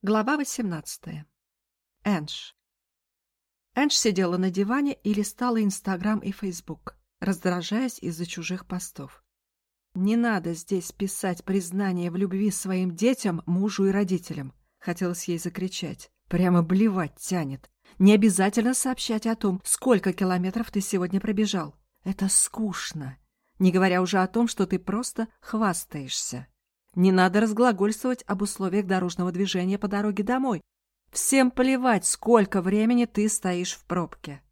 Глава 18. Энж. Энж сидела на диване и листала Инстаграм и Фейсбук, раздражаясь из-за чужих постов. «Не надо здесь писать признание в любви своим детям, мужу и родителям», — хотелось ей закричать. «Прямо блевать тянет. Не обязательно сообщать о том, сколько километров ты сегодня пробежал. Это скучно. Не говоря уже о том, что ты просто хвастаешься». Не надо разглагольствовать об условиях дорожного движения по дороге домой. Всем плевать, сколько времени ты стоишь в пробке.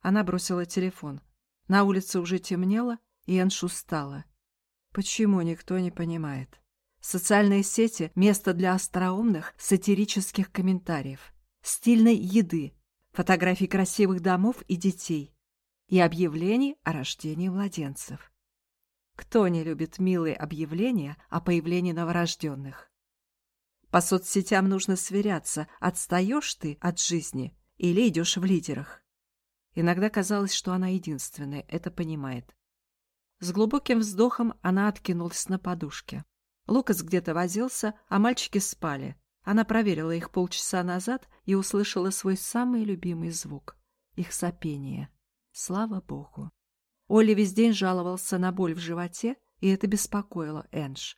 Она бросила телефон. На улице уже темнело, и Энш устала. Почему никто не понимает? Социальные сети – место для остроумных, сатирических комментариев, стильной еды, фотографий красивых домов и детей и объявлений о рождении младенцев. Кто не любит милые объявления о появлении новорожденных? По соцсетям нужно сверяться, отстаешь ты от жизни или идешь в лидерах. Иногда казалось, что она единственная это понимает. С глубоким вздохом она откинулась на подушке. Лукас где-то возился, а мальчики спали. Она проверила их полчаса назад и услышала свой самый любимый звук — их сопение. Слава богу. Олли весь день жаловался на боль в животе, и это беспокоило Эндж.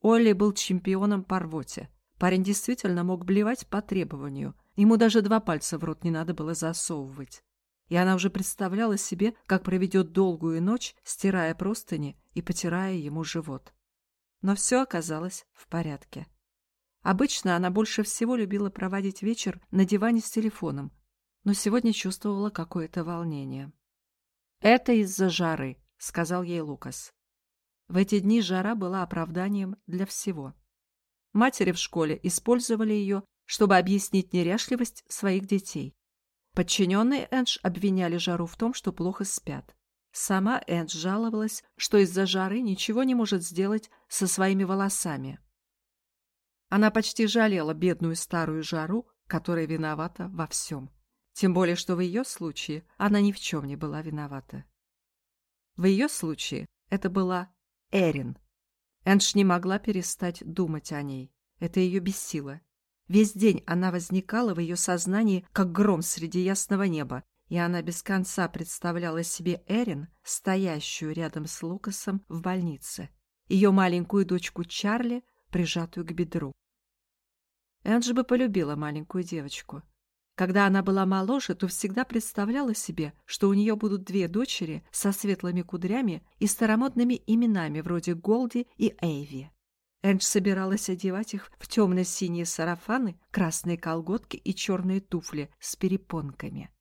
Олли был чемпионом по рвоте. Парень действительно мог блевать по требованию. Ему даже два пальца в рот не надо было засовывать. И она уже представляла себе, как проведет долгую ночь, стирая простыни и потирая ему живот. Но все оказалось в порядке. Обычно она больше всего любила проводить вечер на диване с телефоном, но сегодня чувствовала какое-то волнение. «Это из-за жары», — сказал ей Лукас. В эти дни жара была оправданием для всего. Матери в школе использовали ее, чтобы объяснить неряшливость своих детей. Подчиненные Эндж обвиняли жару в том, что плохо спят. Сама Эндж жаловалась, что из-за жары ничего не может сделать со своими волосами. Она почти жалела бедную старую жару, которая виновата во всем. Тем более, что в ее случае она ни в чем не была виновата. В ее случае это была Эрин. Эндж не могла перестать думать о ней. Это ее бесило. Весь день она возникала в ее сознании, как гром среди ясного неба, и она без конца представляла себе Эрин, стоящую рядом с Лукасом в больнице, ее маленькую дочку Чарли, прижатую к бедру. Энджи бы полюбила маленькую девочку. Когда она была моложе, то всегда представляла себе, что у нее будут две дочери со светлыми кудрями и старомодными именами вроде Голди и Эйви. Эндж собиралась одевать их в темно-синие сарафаны, красные колготки и черные туфли с перепонками.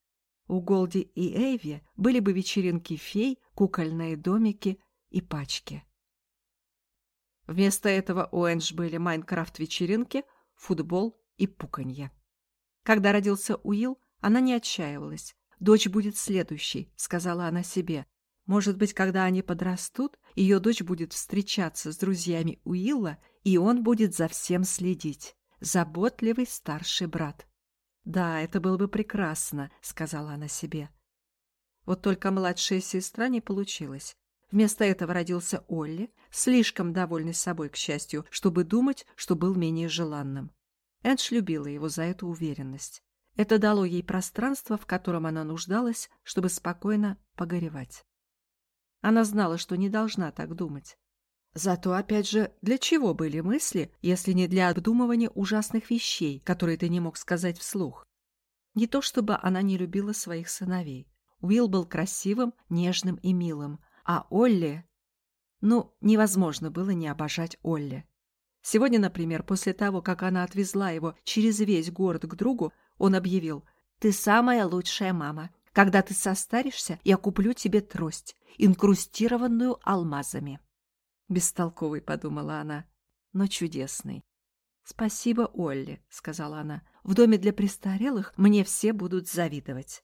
У Голди и Эйви были бы вечеринки фей, кукольные домики и пачки. Вместо этого у Эндж были Майнкрафт-вечеринки, футбол и пуканье. Когда родился Уилл, она не отчаивалась. «Дочь будет следующей», — сказала она себе. «Может быть, когда они подрастут, ее дочь будет встречаться с друзьями Уилла, и он будет за всем следить. Заботливый старший брат». «Да, это было бы прекрасно», — сказала она себе. Вот только младшая сестра не получилась. Вместо этого родился Олли, слишком довольный собой, к счастью, чтобы думать, что был менее желанным. Эндж любила его за эту уверенность. Это дало ей пространство, в котором она нуждалась, чтобы спокойно погоревать. Она знала, что не должна так думать. Зато, опять же, для чего были мысли, если не для обдумывания ужасных вещей, которые ты не мог сказать вслух? Не то чтобы она не любила своих сыновей. Уилл был красивым, нежным и милым, а Олли... Ну, невозможно было не обожать Олли. Сегодня, например, после того, как она отвезла его через весь город к другу, он объявил «Ты самая лучшая мама. Когда ты состаришься, я куплю тебе трость, инкрустированную алмазами». Бестолковый, подумала она, но чудесный. «Спасибо, Олли», — сказала она. «В доме для престарелых мне все будут завидовать».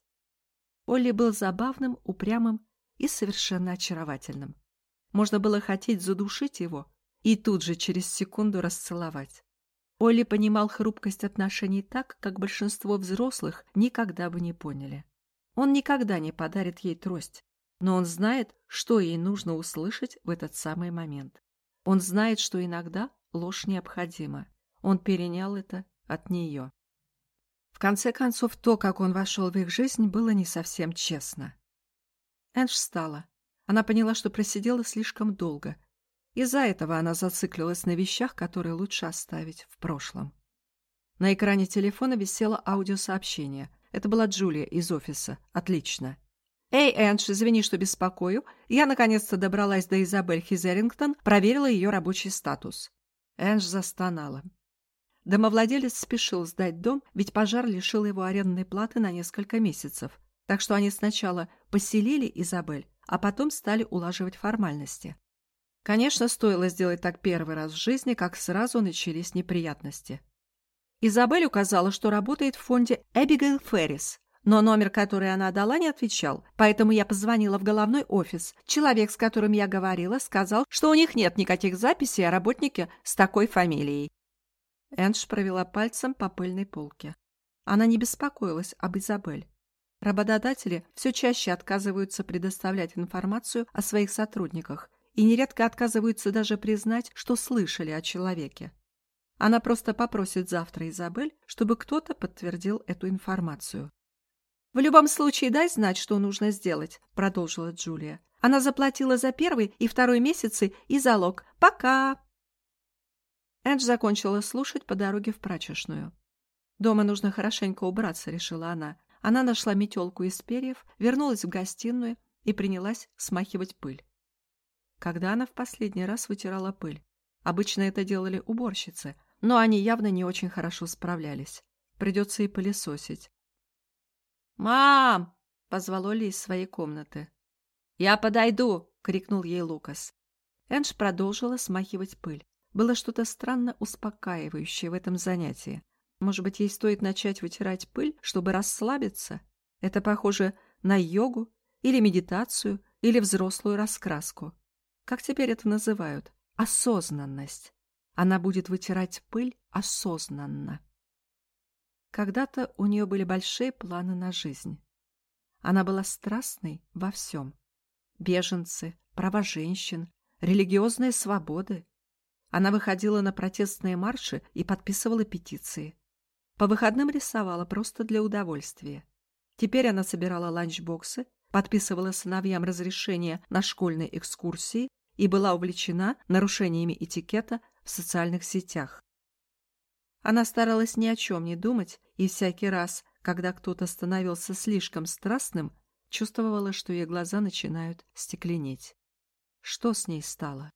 Олли был забавным, упрямым и совершенно очаровательным. Можно было хотеть задушить его, и тут же через секунду расцеловать. Олли понимал хрупкость отношений так, как большинство взрослых никогда бы не поняли. Он никогда не подарит ей трость, но он знает, что ей нужно услышать в этот самый момент. Он знает, что иногда ложь необходима. Он перенял это от нее. В конце концов, то, как он вошел в их жизнь, было не совсем честно. Эндж встала. Она поняла, что просидела слишком долго. Из-за этого она зациклилась на вещах, которые лучше оставить в прошлом. На экране телефона висело аудиосообщение. Это была Джулия из офиса. Отлично. «Эй, Эндж, извини, что беспокою. Я наконец-то добралась до Изабель Хизерингтон, проверила ее рабочий статус». Эндж застонала. Домовладелец спешил сдать дом, ведь пожар лишил его арендной платы на несколько месяцев. Так что они сначала поселили Изабель, а потом стали улаживать формальности. Конечно, стоило сделать так первый раз в жизни, как сразу начались неприятности. Изабель указала, что работает в фонде Эбигейл Феррис, но номер, который она дала, не отвечал, поэтому я позвонила в головной офис. Человек, с которым я говорила, сказал, что у них нет никаких записей о работнике с такой фамилией. Эндж провела пальцем по пыльной полке. Она не беспокоилась об Изабель. Работодатели все чаще отказываются предоставлять информацию о своих сотрудниках и нередко отказываются даже признать, что слышали о человеке. Она просто попросит завтра Изабель, чтобы кто-то подтвердил эту информацию. «В любом случае дай знать, что нужно сделать», — продолжила Джулия. «Она заплатила за первый и второй месяцы и залог. Пока!» Эндж закончила слушать по дороге в прачечную. «Дома нужно хорошенько убраться», — решила она. Она нашла метелку из перьев, вернулась в гостиную и принялась смахивать пыль. Когда она в последний раз вытирала пыль? Обычно это делали уборщицы, но они явно не очень хорошо справлялись. Придется и пылесосить. «Мам!» — позвал Оли из своей комнаты. «Я подойду!» — крикнул ей Лукас. Эндж продолжила смахивать пыль. Было что-то странно успокаивающее в этом занятии. Может быть, ей стоит начать вытирать пыль, чтобы расслабиться? Это похоже на йогу или медитацию или взрослую раскраску. Как теперь это называют? Осознанность. Она будет вытирать пыль осознанно. Когда-то у нее были большие планы на жизнь. Она была страстной во всем. Беженцы, права женщин, религиозные свободы. Она выходила на протестные марши и подписывала петиции. По выходным рисовала просто для удовольствия. Теперь она собирала ланчбоксы, подписывала сыновьям разрешение на школьные экскурсии и была увлечена нарушениями этикета в социальных сетях. Она старалась ни о чем не думать, и всякий раз, когда кто-то становился слишком страстным, чувствовала, что ее глаза начинают стекленеть. Что с ней стало?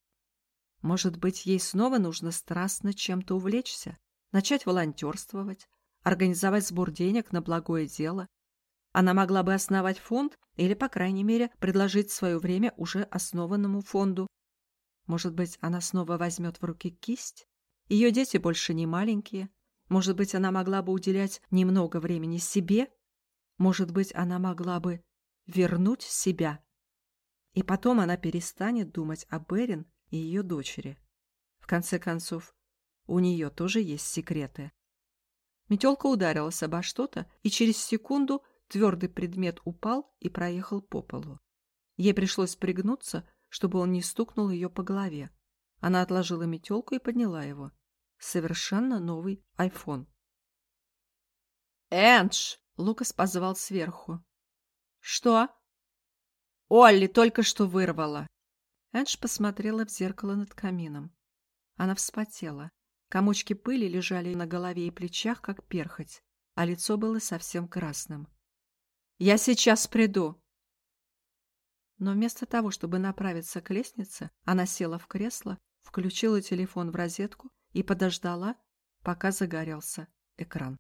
Может быть, ей снова нужно страстно чем-то увлечься, начать волонтерствовать, организовать сбор денег на благое дело. Она могла бы основать фонд или, по крайней мере, предложить свое время уже основанному фонду. Может быть, она снова возьмет в руки кисть? Ее дети больше не маленькие. Может быть, она могла бы уделять немного времени себе? Может быть, она могла бы вернуть себя? И потом она перестанет думать о Берин и ее дочери. В конце концов, у нее тоже есть секреты. Метелка ударилась обо что-то, и через секунду твердый предмет упал и проехал по полу. Ей пришлось пригнуться, чтобы он не стукнул ее по голове. Она отложила метелку и подняла его совершенно новый iPhone. «Эндж!» — Лукас позвал сверху. «Что?» «Олли только что вырвала!» Эндж посмотрела в зеркало над камином. Она вспотела. Комочки пыли лежали на голове и плечах, как перхоть, а лицо было совсем красным. «Я сейчас приду!» Но вместо того, чтобы направиться к лестнице, она села в кресло, включила телефон в розетку и подождала, пока загорелся экран.